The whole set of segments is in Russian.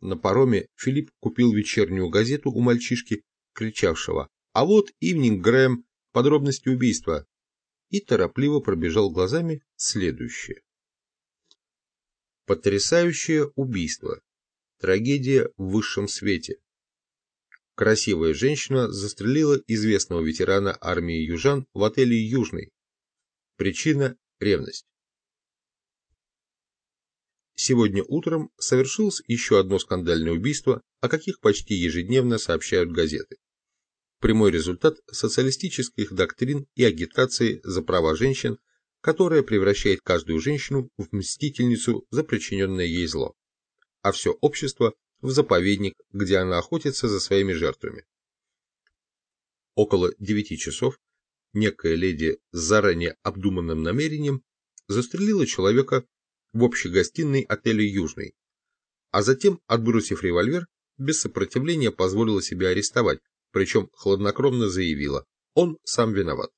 На пароме Филипп купил вечернюю газету у мальчишки, кричавшего «А вот Ивнинг Грэм, подробности убийства!» и торопливо пробежал глазами следующее. Потрясающее убийство. Трагедия в высшем свете. Красивая женщина застрелила известного ветерана армии южан в отеле «Южный». Причина – ревность. Сегодня утром совершилось еще одно скандальное убийство, о каких почти ежедневно сообщают газеты. Прямой результат социалистических доктрин и агитации за права женщин, которая превращает каждую женщину в мстительницу за причиненное ей зло, а все общество в заповедник, где она охотится за своими жертвами. Около девяти часов некая леди с заранее обдуманным намерением застрелила человека в общей гостиной отеля «Южный», а затем, отбросив револьвер, без сопротивления позволила себя арестовать, причем хладнокровно заявила, он сам виноват.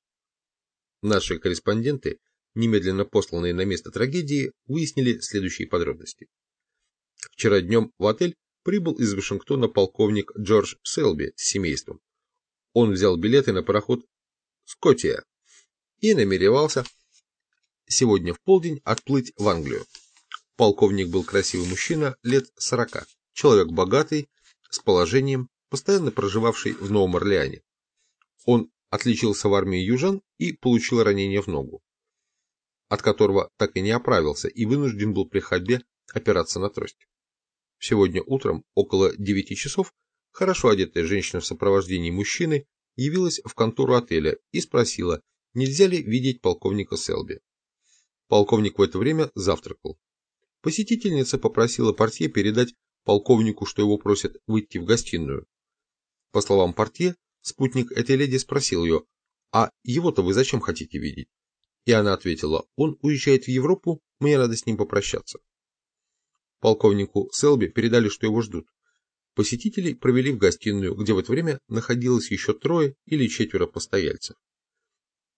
Наши корреспонденты, немедленно посланные на место трагедии, выяснили следующие подробности. Вчера днем в отель прибыл из Вашингтона полковник Джордж Селби с семейством. Он взял билеты на пароход «Скотия» и намеревался сегодня в полдень отплыть в Англию. Полковник был красивый мужчина лет сорока, человек богатый, с положением, постоянно проживавший в Новом Орлеане. Он отличился в армии южан и получил ранение в ногу, от которого так и не оправился и вынужден был при ходьбе опираться на трость. Сегодня утром, около 9 часов, хорошо одетая женщина в сопровождении мужчины явилась в контору отеля и спросила, нельзя ли видеть полковника Селби. Полковник в это время завтракал. Посетительница попросила портье передать полковнику, что его просят выйти в гостиную. По словам портье, спутник этой леди спросил ее, «А его-то вы зачем хотите видеть?» И она ответила, «Он уезжает в Европу, мне надо с ним попрощаться». Полковнику Селби передали, что его ждут. Посетителей провели в гостиную, где в это время находилось еще трое или четверо постояльцев.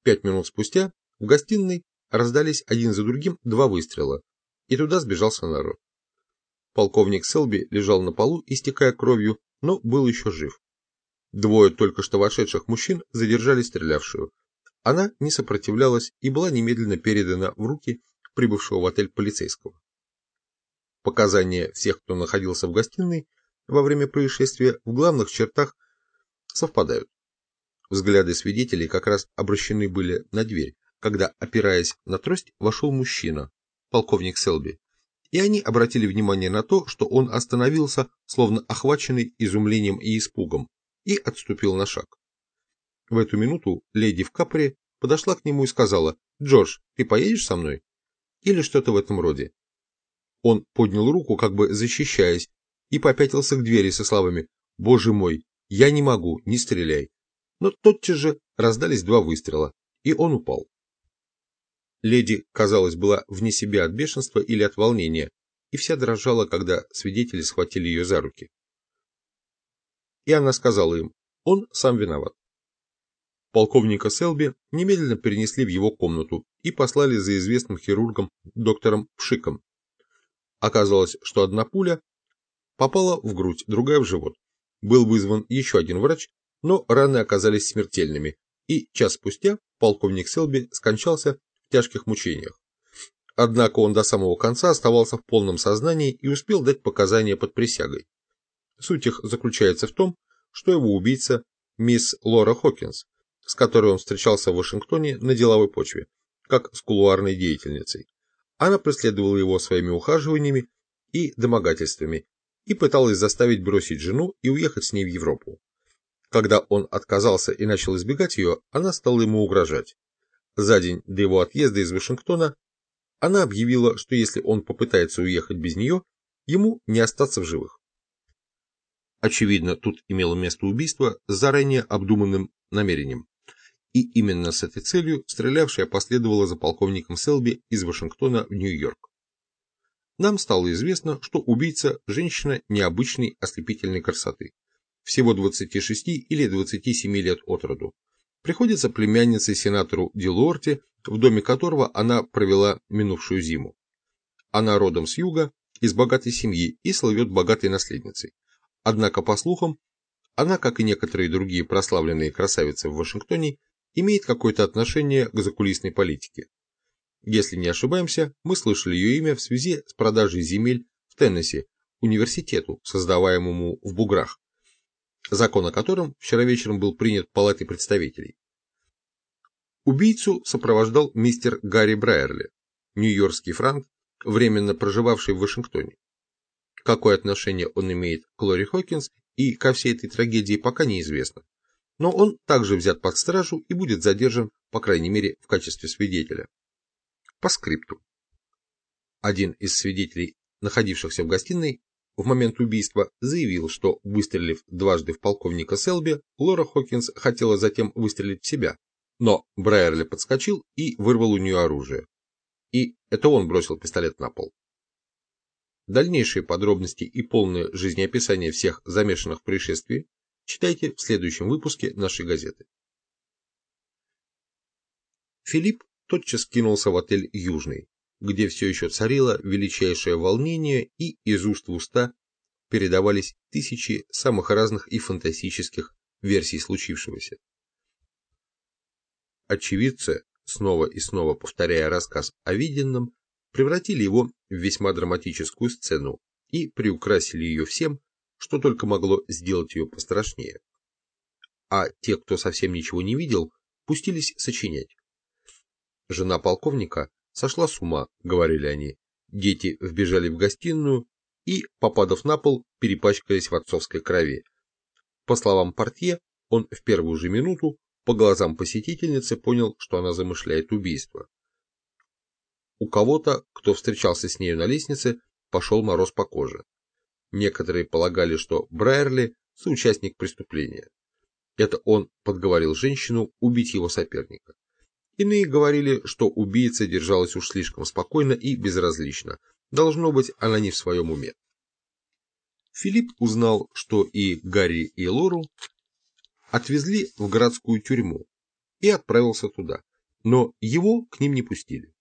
Пять минут спустя в гостиной раздались один за другим два выстрела, и туда сбежался народ. Полковник Селби лежал на полу, истекая кровью, но был еще жив. Двое только что вошедших мужчин задержали стрелявшую. Она не сопротивлялась и была немедленно передана в руки прибывшего в отель полицейского. Показания всех, кто находился в гостиной во время происшествия, в главных чертах совпадают. Взгляды свидетелей как раз обращены были на дверь, когда, опираясь на трость, вошел мужчина, полковник Селби, и они обратили внимание на то, что он остановился, словно охваченный изумлением и испугом, и отступил на шаг. В эту минуту леди в капоре подошла к нему и сказала, «Джордж, ты поедешь со мной?» Или что-то в этом роде. Он поднял руку, как бы защищаясь, и попятился к двери со словами «Боже мой, я не могу, не стреляй». Но тотчас же раздались два выстрела, и он упал. Леди, казалось, была вне себя от бешенства или от волнения, и вся дрожала, когда свидетели схватили ее за руки. И она сказала им, он сам виноват. Полковника Селби немедленно перенесли в его комнату и послали за известным хирургом доктором Пшиком, Оказалось, что одна пуля попала в грудь, другая в живот. Был вызван еще один врач, но раны оказались смертельными, и час спустя полковник Селби скончался тяжких мучениях. Однако он до самого конца оставался в полном сознании и успел дать показания под присягой. Суть их заключается в том, что его убийца мисс Лора Хокинс, с которой он встречался в Вашингтоне на деловой почве, как с кулуарной деятельницей. Она преследовала его своими ухаживаниями и домогательствами и пыталась заставить бросить жену и уехать с ней в Европу. Когда он отказался и начал избегать ее, она стала ему угрожать. За день до его отъезда из Вашингтона она объявила, что если он попытается уехать без нее, ему не остаться в живых. Очевидно, тут имело место убийство с заранее обдуманным намерением и именно с этой целью стрелявшая последовала за полковником Селби из Вашингтона в Нью-Йорк. Нам стало известно, что убийца – женщина необычной ослепительной красоты, всего 26 или 27 лет от роду. Приходится племянницей сенатору Дилуорте, в доме которого она провела минувшую зиму. Она родом с юга, из богатой семьи и слывет богатой наследницей. Однако, по слухам, она, как и некоторые другие прославленные красавицы в Вашингтоне, имеет какое-то отношение к закулисной политике. Если не ошибаемся, мы слышали ее имя в связи с продажей земель в Теннесси, университету, создаваемому в Буграх, закон о котором вчера вечером был принят Палатой представителей. Убийцу сопровождал мистер Гарри Брайерли, нью-йоркский франк, временно проживавший в Вашингтоне. Какое отношение он имеет к Лори Хокинс и ко всей этой трагедии пока неизвестно. Но он также взят под стражу и будет задержан, по крайней мере, в качестве свидетеля. По скрипту. Один из свидетелей, находившихся в гостиной, в момент убийства заявил, что, выстрелив дважды в полковника Селби, Лора Хокинс хотела затем выстрелить в себя. Но Брайерли подскочил и вырвал у нее оружие. И это он бросил пистолет на пол. Дальнейшие подробности и полное жизнеописание всех замешанных в происшествии читайте в следующем выпуске нашей газеты. Филипп тотчас кинулся в отель «Южный», где все еще царило величайшее волнение и из уст в уста передавались тысячи самых разных и фантастических версий случившегося. Очевидцы, снова и снова повторяя рассказ о виденном, превратили его в весьма драматическую сцену и приукрасили ее всем, что только могло сделать ее пострашнее. А те, кто совсем ничего не видел, пустились сочинять. Жена полковника сошла с ума, говорили они. Дети вбежали в гостиную и, попадав на пол, перепачкались в отцовской крови. По словам портье, он в первую же минуту по глазам посетительницы понял, что она замышляет убийство. У кого-то, кто встречался с нею на лестнице, пошел мороз по коже. Некоторые полагали, что Брайерли – соучастник преступления. Это он подговорил женщину убить его соперника. Иные говорили, что убийца держалась уж слишком спокойно и безразлично. Должно быть, она не в своем уме. Филипп узнал, что и Гарри, и Лору отвезли в городскую тюрьму и отправился туда, но его к ним не пустили.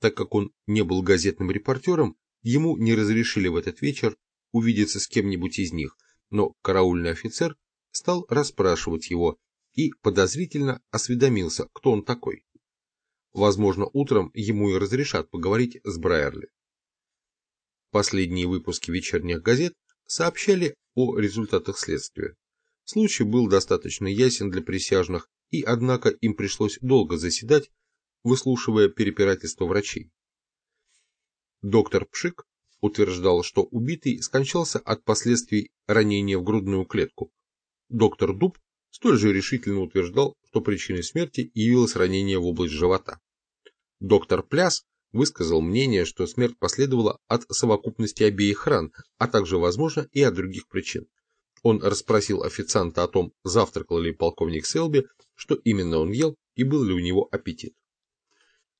Так как он не был газетным репортером, ему не разрешили в этот вечер увидеться с кем-нибудь из них, но караульный офицер стал расспрашивать его и подозрительно осведомился, кто он такой. Возможно, утром ему и разрешат поговорить с Брайерли. Последние выпуски вечерних газет сообщали о результатах следствия. Случай был достаточно ясен для присяжных, и однако им пришлось долго заседать, выслушивая перепирательство врачей. Доктор Пшик утверждал, что убитый скончался от последствий ранения в грудную клетку. Доктор Дуб столь же решительно утверждал, что причиной смерти явилось ранение в область живота. Доктор Пляс высказал мнение, что смерть последовала от совокупности обеих ран, а также, возможно, и от других причин. Он расспросил официанта о том, завтракал ли полковник Селби, что именно он ел и был ли у него аппетит.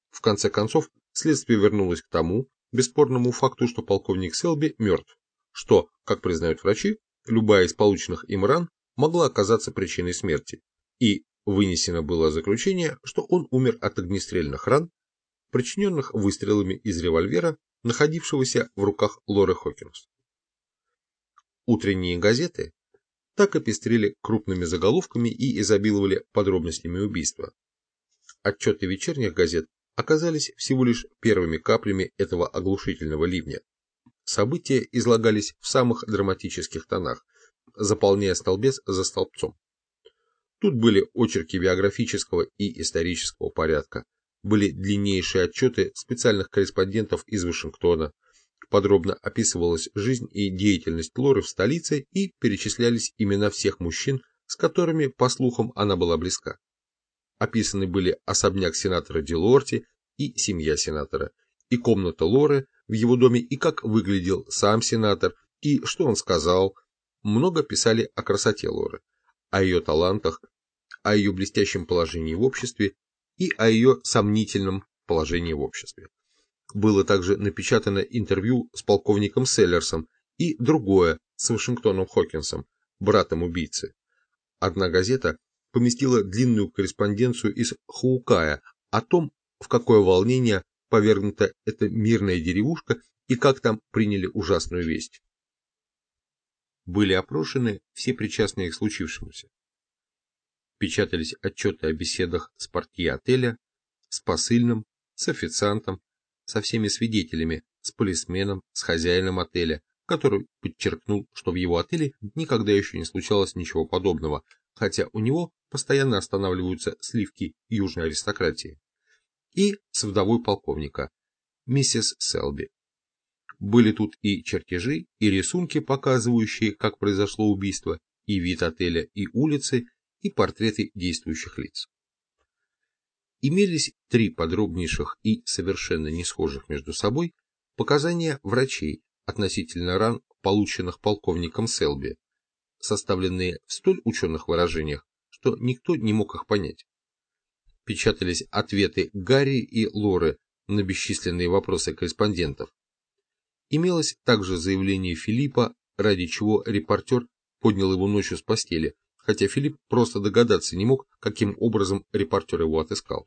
В конце концов, следствие вернулось к тому бесспорному факту, что полковник Селби мертв, что, как признают врачи, любая из полученных им ран могла оказаться причиной смерти, и вынесено было заключение, что он умер от огнестрельных ран, причиненных выстрелами из револьвера, находившегося в руках Лоры Хокинс. Утренние газеты так и пестрили крупными заголовками и изобиловали подробностями убийства. Отчеты вечерних газет оказались всего лишь первыми каплями этого оглушительного ливня. События излагались в самых драматических тонах, заполняя столбец за столбцом. Тут были очерки биографического и исторического порядка, были длиннейшие отчеты специальных корреспондентов из Вашингтона, подробно описывалась жизнь и деятельность Лоры в столице и перечислялись имена всех мужчин, с которыми, по слухам, она была близка. Описаны были особняк сенатора Дилорти и семья сенатора, и комната Лоры в его доме, и как выглядел сам сенатор, и что он сказал, много писали о красоте Лоры, о ее талантах, о ее блестящем положении в обществе и о ее сомнительном положении в обществе. Было также напечатано интервью с полковником Селлерсом и другое с Вашингтоном Хокинсом, братом убийцы. Одна газета поместила длинную корреспонденцию из Хаукая о том, в какое волнение повергнута эта мирная деревушка и как там приняли ужасную весть. Были опрошены все причастные к случившемуся. Печатались отчеты о беседах с портье отеля, с посыльным, с официантом, со всеми свидетелями, с полисменом, с хозяином отеля, который подчеркнул, что в его отеле никогда еще не случалось ничего подобного, хотя у него постоянно останавливаются сливки южной аристократии, и с вдовой полковника, миссис Селби. Были тут и чертежи, и рисунки, показывающие, как произошло убийство, и вид отеля, и улицы, и портреты действующих лиц. Имелись три подробнейших и совершенно не схожих между собой показания врачей относительно ран, полученных полковником Селби, составленные в столь ученых выражениях, что никто не мог их понять. Печатались ответы Гарри и Лоры на бесчисленные вопросы корреспондентов. Имелось также заявление Филиппа, ради чего репортер поднял его ночью с постели, хотя Филипп просто догадаться не мог, каким образом репортер его отыскал.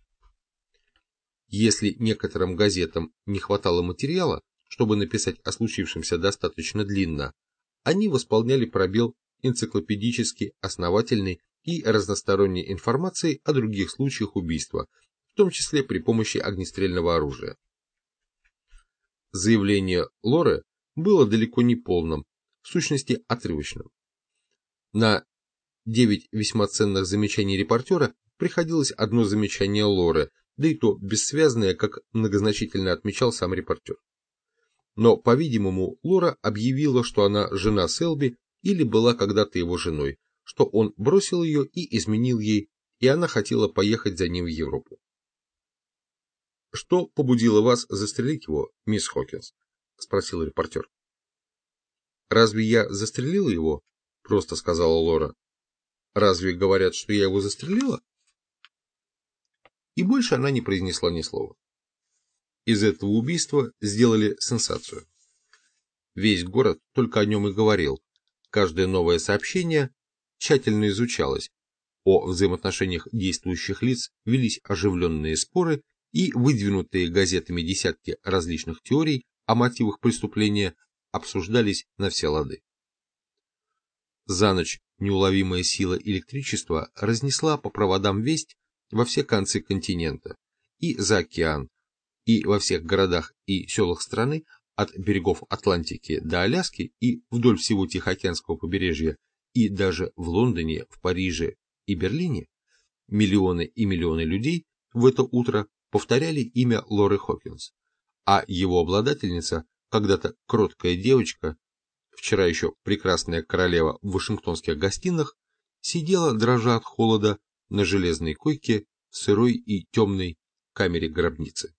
Если некоторым газетам не хватало материала, чтобы написать о случившемся достаточно длинно, они восполняли пробел энциклопедически основательной и разносторонней информацией о других случаях убийства, в том числе при помощи огнестрельного оружия. Заявление Лоры было далеко не полным, в сущности отрывочным. На девять весьма ценных замечаний репортера приходилось одно замечание Лоры, да и то бессвязное, как многозначительно отмечал сам репортер. Но, по-видимому, Лора объявила, что она жена Селби или была когда-то его женой, что он бросил ее и изменил ей, и она хотела поехать за ним в Европу. «Что побудило вас застрелить его, мисс Хокинс?» – спросил репортер. «Разве я застрелила его?» – просто сказала Лора. «Разве говорят, что я его застрелила?» И больше она не произнесла ни слова. Из этого убийства сделали сенсацию. Весь город только о нем и говорил. Каждое новое сообщение тщательно изучалось. О взаимоотношениях действующих лиц велись оживленные споры и выдвинутые газетами десятки различных теорий о мотивах преступления обсуждались на все лады. За ночь неуловимая сила электричества разнесла по проводам весть во все концы континента и за океан, и во всех городах и селах страны от берегов Атлантики до Аляски и вдоль всего Тихоокеанского побережья и даже в Лондоне, в Париже и Берлине миллионы и миллионы людей в это утро повторяли имя Лоры Хокинс, а его обладательница, когда-то кроткая девочка, вчера еще прекрасная королева в вашингтонских гостиных, сидела, дрожа от холода, на железной койке в сырой и темной камере гробницы.